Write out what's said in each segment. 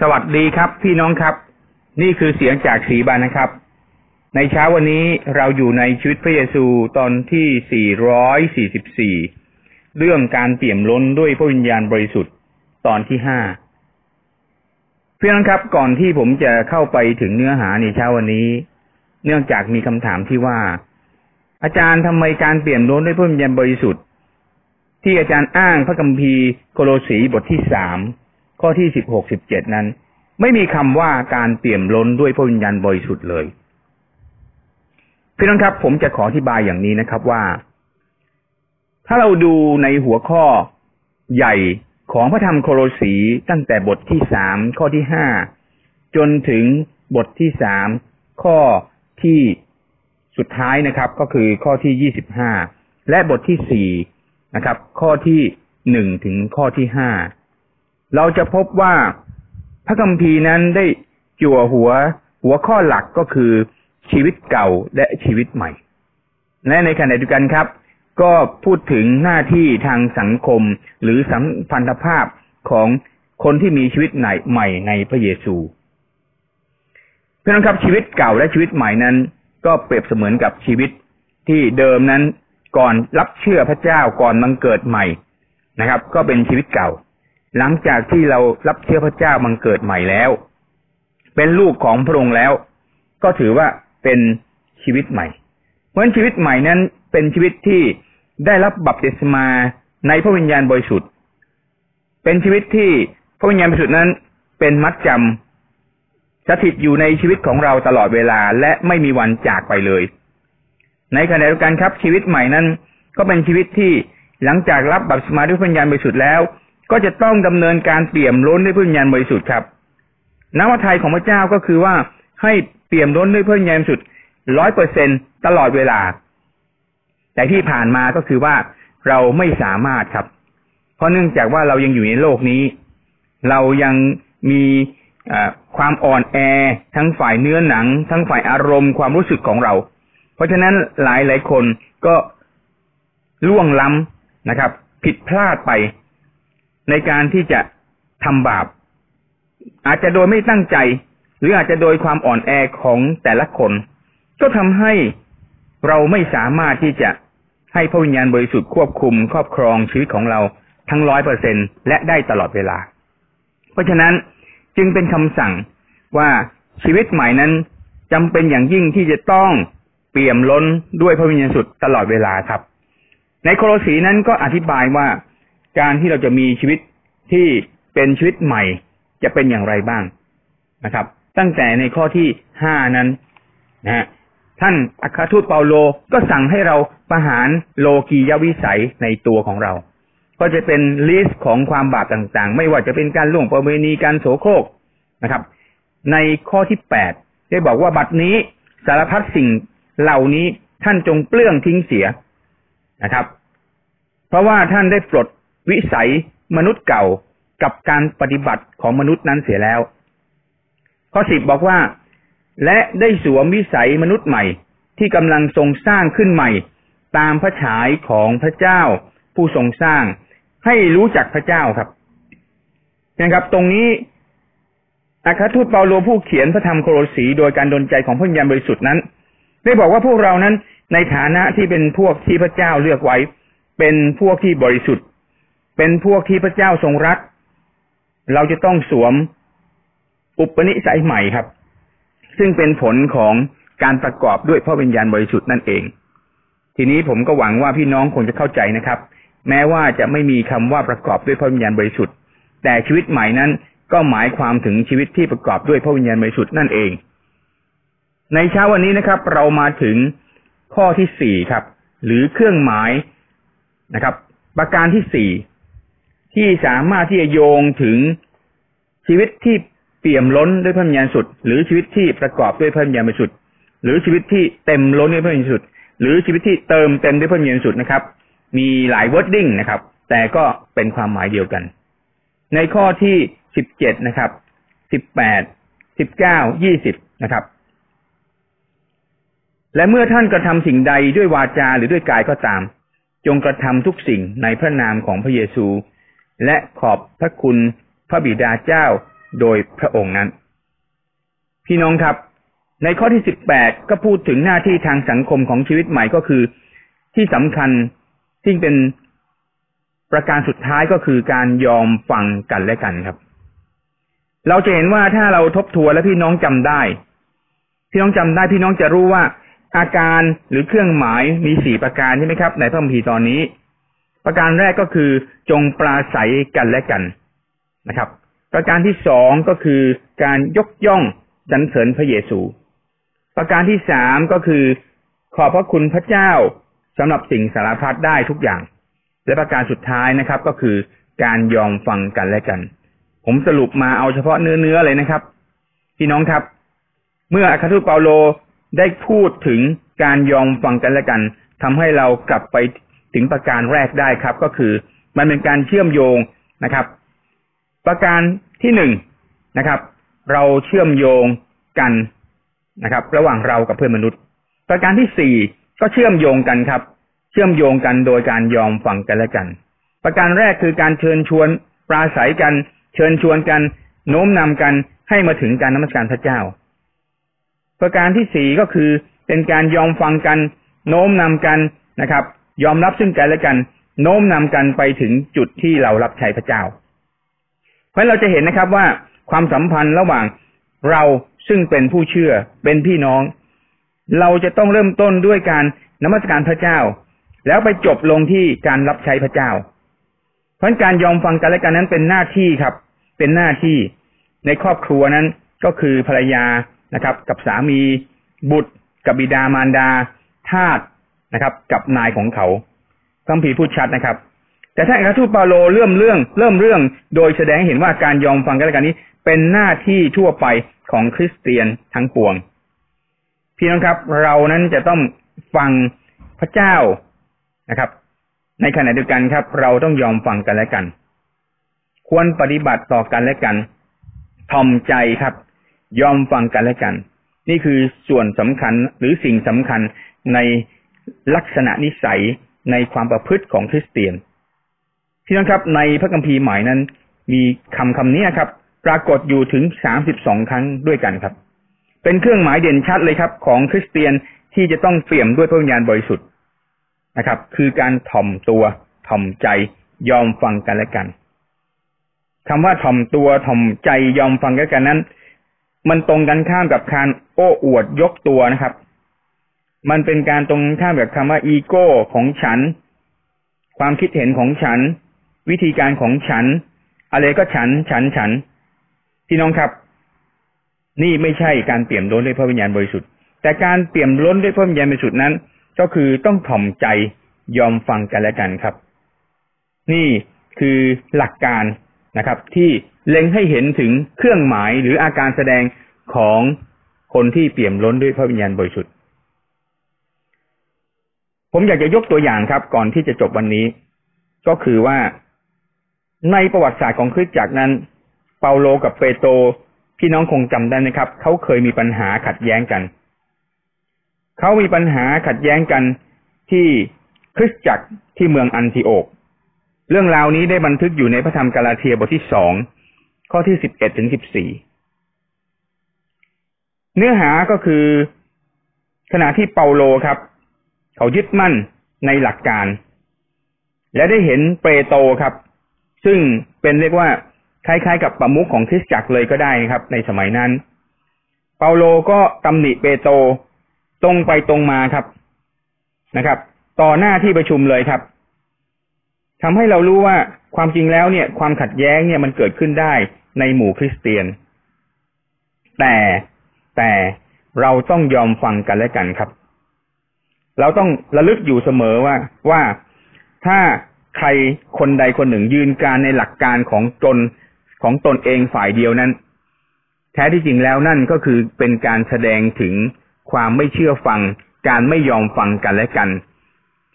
สวัสดีครับ พี่น้องครับ นี่คือเสียงจากสีบานนะครับ ในเช้าวันนี้เราอยู่ในชีวิตพระเยซูตอนที่ 444 เรื่องการเปี่ยมล้นด้วยพระวิญญาณบริสุทธิ์ตอนที่ห้าพี่น้องครับ ก่อนที่ผมจะเข้าไปถึงเนื้อหาในเช้าวันนี้ เนื่องจากมีคำถามที่ว่า อาจารย์ทำไมการเปี่ยมล้นด้วยพระวิญญาณบริสุทธิ์ ที่อาจารย์อ้างพระคัมภีร์โคโลสีบทที่สาม ข้อที่สิบหกสิบเจ็ดนั้น ไม่มีคำว่าการเปี่ยมล้นด้วยพระวิญญาณบริสุทธิ์เลยพี่น้องครับ ผมจะขออธิบายอย่างนี้นะครับว่า ถ้าเราดูในหัวข้อใหญ่ของพระธรรมโคโลสีตั้งแต่บทที่สามข้อที่ห้าจนถึงบทที่สามข้อที่สุดท้ายนะครับ ก็คือข้อที่ยี่สิบห้าและบทที่สี่นะครับ ข้อที่หนึ่งถึงข้อที่ห้า เราจะพบว่าพระคัมภีร์นั้นได้จั่วหัว หัวข้อหลักก็คือชีวิตเก่าและชีวิตใหม่ และในขณะเดียวกันครับ ก็พูดถึงหน้าที่ทางสังคมหรือสัมพันธภาพของคนที่มีชีวิตใหม่ใหม่ในพระเยซูเพื่อนครับชีวิตเก่าและชีวิตใหม่นั้น ก็เปรียบเสมือนกับชีวิตที่เดิมนั้นก่อนรับเชื่อพระเจ้าก่อนมังเกิดใหม่นะครับ ก็เป็นชีวิตเก่า หลังจากที่เรารับเชื่อพระเจ้ามังเกิดใหม่แล้ว เป็นลูกของพระองค์แล้ว ก็ถือว่าเป็นชีวิตใหม่ เพราะชีวิตใหม่นั้นเป็นชีวิตที่ได้รับบัพติศมาในพระวิญญาณบริสุทธิ์ เป็นชีวิตที่พระวิญญาณบริสุทธิ์นั้น เป็นมัดจำสถิตอยู่ในชีวิตของเราตลอดเวลาและไม่มีวันจากไปเลย ในขณะเดียวกันครับ ชีวิตใหม่นั้น ก็เป็นชีวิตที่หลังจากรับบัพติศมาด้วยพระวิญญาณบริสุทธิ์แล้ว ก็จะต้องดำเนินการเปี่ยมล้นด้วยพระวิญญาณบริสุทธิ์ครับน้ำพระทัยของพระเจ้าก็คือว่าให้เปี่ยมล้นด้วยพระวิญญาณบริสุทธิ์ร้อยเปอร์เซ็นตลอดเวลา แต่ที่ผ่านมาก็คือว่าเราไม่สามารถครับ เพราะเนื่องจากว่าเรายังอยู่ในโลกนี้ เรายังมีความอ่อนแอ ทั้งฝ่ายเนื้อหนัง ทั้งฝ่ายอารมณ์ความรู้สึกของเรา เพราะฉะนั้นหลายหลายคนก็ล่วงล้ำนะครับ ผิดพลาดไป ในการที่จะทำบาป อาจจะโดยไม่ตั้งใจ หรืออาจจะโดยความอ่อนแอของแต่ละคน ก็ทำให้เราไม่สามารถที่จะให้พระวิญญาณบริสุทธิ์ควบคุมครอบครองชีวิตของเราทั้งร้อยเปอร์เซ็นและได้ตลอดเวลา เพราะฉะนั้นจึงเป็นคำสั่งว่าชีวิตใหม่นั้นจำเป็นอย่างยิ่งที่จะต้องเปี่ยมล้นด้วยพระวิญญาณสุดตลอดเวลาครับ ในโคโลสีนั้นก็อธิบายว่า การที่เราจะมีชีวิตที่เป็นชีวิตใหม่ จะเป็นอย่างไรบ้างนะครับ ตั้งแต่ในข้อที่ห้านั้นนะฮะท่านอัครทูตเปาโลก็สั่งให้เราประหารโลกียวิสัยในตัวของเรา ก็จะเป็น list ของความบาปต่างๆ ไม่ว่าจะเป็นการล่วงประเวณีการโสโครกนะครับ ในข้อที่แปดได้บอกว่าบัดนี้สารพัดสิ่งเหล่านี้ท่านจงเปลื้องทิ้งเสียนะครับ เพราะว่าท่านได้ปลด วิสัยมนุษย์เก่ากับการปฏิบัติของมนุษย์นั้นเสียแล้ว ข้อสิบบอกว่า และได้สวมวิสัยมนุษย์ใหม่ที่กำลังทรงสร้างขึ้นใหม่ ตามพระฉายของพระเจ้า ผู้ทรงสร้าง ให้รู้จักพระเจ้าครับนะครับ ตรงนี้อาคาทูตเปาโลผู้เขียนพระธรรมโครสีโดยการดลใจของพระญาณบริสุทธิ์นั้น ได้บอกว่าพวกเรานั้นในฐานะที่เป็นพวกที่พระเจ้าเลือกไว้ เป็นพวกที่บริสุทธิ์ เป็นพวกที่พระเจ้าทรงรัก เราจะต้องสวมอุปนิสัยใหม่ครับ ซึ่งเป็นผลของการประกอบด้วยพระวิญญาณบริสุทธิ์นั่นเอง ทีนี้ผมก็หวังว่าพี่น้องคงจะเข้าใจนะครับ แม้ว่าจะไม่มีคำว่าประกอบด้วยพระวิญญาณบริสุทธิ์ แต่ชีวิตใหม่นั้นก็หมายความถึงชีวิตที่ประกอบด้วยพระวิญญาณบริสุทธิ์นั่นเอง ในเช้าวันนี้นะครับ เรามาถึงข้อที่สี่ครับ หรือเครื่องหมายนะครับ ประการที่สี่ ที่สามารถที่จะโยงถึงชีวิตที่เปี่ยมล้นด้วยพระวิญญาณสุด หรือชีวิตที่ประกอบด้วยพระวิญญาณบริสุทธิ์หรือชีวิตที่เต็มล้นด้วยพระวิญญาณสุดหรือชีวิตที่เติมเต็มด้วยพระวิญญาณสุดนะครับ มีหลายวอร์ดดิ้งนะครับ แต่ก็เป็นความหมายเดียวกัน ในข้อที่สิบเจ็ดนะครับสิบแปดสิบเก้ายี่สิบนะครับ และเมื่อท่านกระทำสิ่งใดด้วยวาจาหรือด้วยกายก็ตาม จงกระทำทุกสิ่งในพระนามของพระเยซู และขอบพระคุณพระบิดาเจ้าโดยพระองค์นั้น พี่น้องครับ ในข้อที่สิบแปดก็พูดถึงหน้าที่ทางสังคมของชีวิตใหม่ก็คือ ที่สำคัญที่เป็นประการสุดท้ายก็คือการยอมฟังกันและกันครับ เราจะเห็นว่าถ้าเราทบทวนและพี่น้องจำได้ พี่น้องจำได้พี่น้องจะรู้ว่าอาการหรือเครื่องหมายมีสี่ประการใช่ไหมครับ ในพระคัมภีร์ตอนนี้ ประการแรกก็คือจงปราศัยกันและกันนะครับ ประการที่สองก็คือการยกย่องสรรเสริญพระเยซู ประการที่สามก็คือ ขอบพระคุณพระเจ้าสำหรับสิ่งสารพัดได้ทุกอย่าง และประการสุดท้ายนะครับ ก็คือการยอมฟังกันและกัน ผมสรุปมาเอาเฉพาะเนื้อเนื้อเลยนะครับ พี่น้องครับ เมื่ออาคาทูตเปาโลได้พูดถึงการยอมฟังกันและกันทำให้เรากลับไป ถึงประการแรกได้ครับ ก็คือมันเป็นการเชื่อมโยงนะครับ ประการที่หนึ่งนะครับ เราเชื่อมโยงกันนะครับ ระหว่างเรากับเพื่อนมนุษย์ ประการที่สี่ก็เชื่อมโยงกันครับ เชื่อมโยงกันโดยการยอมฟังกันและกัน ประการแรกคือการเชิญชวนปราศัยกัน เชิญชวนกัน โน้มนำกันให้มาถึงการนมัสการพระเจ้า ประการที่สี่ก็คือเป็นการยอมฟังกัน โน้มนำกันนะครับ ยอมรับซึ่งกันและกันโน้มนำกันไปถึงจุดที่เรารับใช้พระเจ้า เพราะเราจะเห็นนะครับว่าความสัมพันธ์ระหว่างเราซึ่งเป็นผู้เชื่อเป็นพี่น้อง เราจะต้องเริ่มต้นด้วยการนมัสการพระเจ้า แล้วไปจบลงที่การรับใช้พระเจ้า เพราะการยอมฟังกันและกันนั้นเป็นหน้าที่ครับ เป็นหน้าที่ในครอบครัวนั้นก็คือภรรยานะครับ กับสามี บุตร กับบิดามารดา ทาส นะครับ กับนายของเขาคัมภีร์พูดชัดนะครับ แต่ถ้าอัครทูตเปาโลเริ่มเรื่อง เริ่มเรื่องโดยแสดงเห็นว่าการยอมฟังกันและกันนี้ เป็นหน้าที่ทั่วไปของคริสเตียนทั้งปวง พี่น้องครับ เรานั้นจะต้องฟังพระเจ้านะครับ ในขณะเดียวกันครับ เราต้องยอมฟังกันและกัน ควรปฏิบัติต่อกันและกันทอมใจครับ ยอมฟังกันและกัน นี่คือส่วนสำคัญหรือสิ่งสำคัญใน ลักษณะนิสัยในความประพฤติของคริสเตียน พี่น้องครับ ในพระคัมภีร์ใหม่นั้น มีคำคำนี้ครับ ปรากฏอยู่ถึงสามสิบสองครั้งด้วยกันครับ เป็นเครื่องหมายเด่นชัดเลยครับ ของคริสเตียนที่จะต้องเปี่ยมด้วยพระวิญญาณบริสุทธิ์นะครับ คือการถ่อมตัวถ่อมใจยอมฟังกันและกันคำว่าถ่อมตัวถ่อมใจยอมฟังกันและกันนั้น มันตรงกันข้ามกับการโอ้อวดยกตัวนะครับ มันเป็นการตรงข้ามกับคำว่าอีโก้ของฉัน ความคิดเห็นของฉัน วิธีการของฉัน อะไรก็ฉัน ฉัน ฉัน พี่น้องครับ นี่ไม่ใช่การเปี่ยมล้นด้วยพระวิญญาณบริสุทธิ์ แต่การเปี่ยมล้นด้วยพระวิญญาณบริสุทธิ์นั้น ก็คือต้องถ่อมใจยอมฟังกันและกันครับ นี่คือหลักการนะครับ ที่เล็งให้เห็นถึงเครื่องหมายหรืออาการแสดงของคนที่เปี่ยมล้นด้วยพระวิญญาณบริสุทธิ์ ผมอยากจะยกตัวอย่างครับ ก่อนที่จะจบวันนี้ ก็คือว่าในประวัติศาสตร์ของคริสตจักรนั้น เปาโลกับเปโตรพี่น้องคงจำได้นะครับ เขาเคยมีปัญหาขัดแย้งกัน เขามีปัญหาขัดแย้งกันที่คริสตจักรที่เมืองอันติโอก เรื่องราวนี้ได้บันทึกอยู่ในพระธรรมกาลาเทียบทที่สองข้อที่สิบเอ็ดถึงสิบสี่เนื้อหาก็คือขณะที่เปาโลครับ เขายึดมั่นในหลักการ และได้เห็นเปโตรครับ ซึ่งเป็นเรียกว่าคล้ายๆ กับประมุขของคริสตจักรเลยก็ได้ครับ ในสมัยนั้น เปาโลก็ตำหนิเปโตรตรงไปตรงมาครับนะครับ ต่อหน้าที่ประชุมเลยครับทำให้เรารู้ว่าความจริงแล้วเนี่ย ความขัดแย้งเนี่ยมันเกิดขึ้นได้ในหมู่คริสเตียน แต่แต่เราต้องยอมฟังกันและกันครับ เราต้องระลึกอยู่เสมอว่าว่าถ้าใครคนใดคนหนึ่งยืนการในหลักการของตนของตนเองฝ่ายเดียวนั้น แท้ที่จริงแล้วนั่นก็คือเป็นการแสดงถึงความไม่เชื่อฟัง การไม่ยอมฟังกันและกัน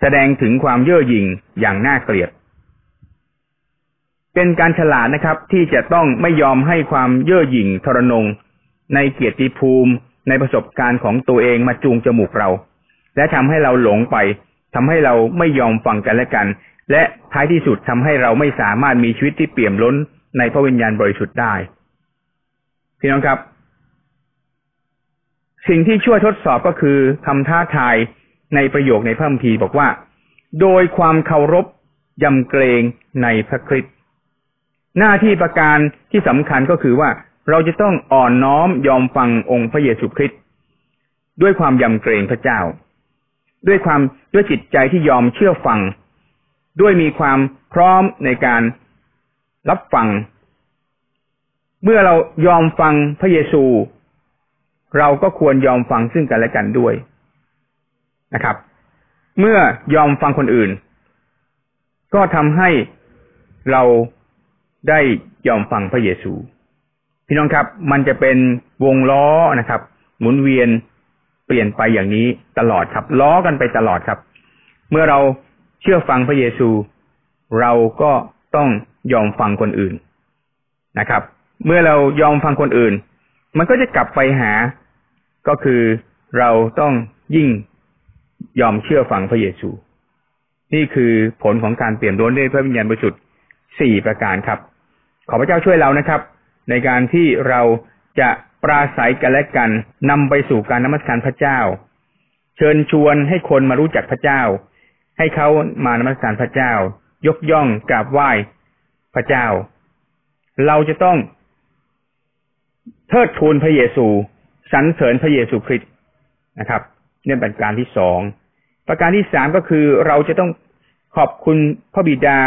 แสดงถึงความเย่อหยิ่งอย่างน่าเกลียด เป็นการฉลาดนะครับ ที่จะต้องไม่ยอมให้ความเย่อหยิ่งทรนง ในเกียรติภูมิในประสบการณ์ของตัวเองมาจูงจมูกเรา และทำให้เราหลงไปทำให้เราไม่ยอมฟังกันและกัน และท้ายที่สุดทำให้เราไม่สามารถมีชีวิตที่เปี่ยมล้นในพระวิญญาณบริสุทธิ์ได้ พี่น้องครับ สิ่งที่ช่วยทดสอบก็คือคำท้าทายในประโยคในพระคัมภีร์บอกว่า โดยความเคารพยำเกรงในพระคริสต์หน้าที่ประการที่สำคัญก็คือว่าเราจะต้องอ่อนน้อมยอมฟังองค์พระเยซูคริสต์ด้วยความยำเกรงพระเจ้า ด้วยความด้วยจิตใจที่ยอมเชื่อฟัง ด้วยมีความพร้อมในการรับฟัง เมื่อเรายอมฟังพระเยซู เราก็ควรยอมฟังซึ่งกันและกันด้วยนะครับ เมื่อยอมฟังคนอื่น ก็ทำให้เราได้ยอมฟังพระเยซู พี่น้องครับ มันจะเป็นวงล้อนะครับ หมุนเวียน เปลี่ยนไปอย่างนี้ตลอดครับ ล้อกันไปตลอดครับ เมื่อเราเชื่อฟังพระเยซู เราก็ต้องยอมฟังคนอื่นนะครับ เมื่อเรายอมฟังคนอื่น มันก็จะกลับไปหา ก็คือเราต้องยิ่งยอมเชื่อฟังพระเยซู นี่คือผลของการเปลี่ยนล้นด้วยพระวิญญาณบริสุทธิ์สี่ประการครับ ขอพระเจ้าช่วยเรานะครับ ในการที่เราจะ ปราศัยกันและกันนำไปสู่การนมัสการพระเจ้า เชิญชวนให้คนมารู้จักพระเจ้า ให้เขามานมัสการพระเจ้า ยกย่องกราบไหว้พระเจ้า เราจะต้องเทิดทูนพระเยซูสรรเสริญพระเยซูคริสต์นะครับนี่เป็นการที่สองประการที่สามก็คือเราจะต้องขอบคุณพระบิดา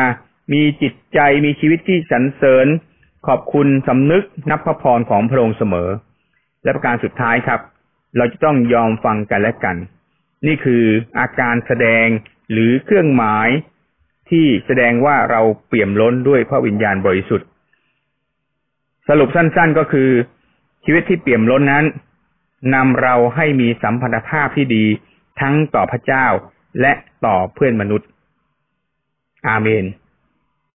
มีจิตใจมีชีวิตที่สรรเสริญ ขอบคุณสำนึกนับพระพรของพระองค์เสมอ และประการสุดท้ายครับ เราจะต้องยอมฟังกันและกัน นี่คืออาการแสดงหรือเครื่องหมายที่แสดงว่าเราเปี่ยมล้นด้วยพระวิญญาณบริสุทธิ์ สรุปสั้น ๆก็คือ ชีวิตที่เปี่ยมล้นนั้นนำเราให้มีสัมพันธภาพที่ดีทั้งต่อพระเจ้าและต่อเพื่อนมนุษย์ อาเมน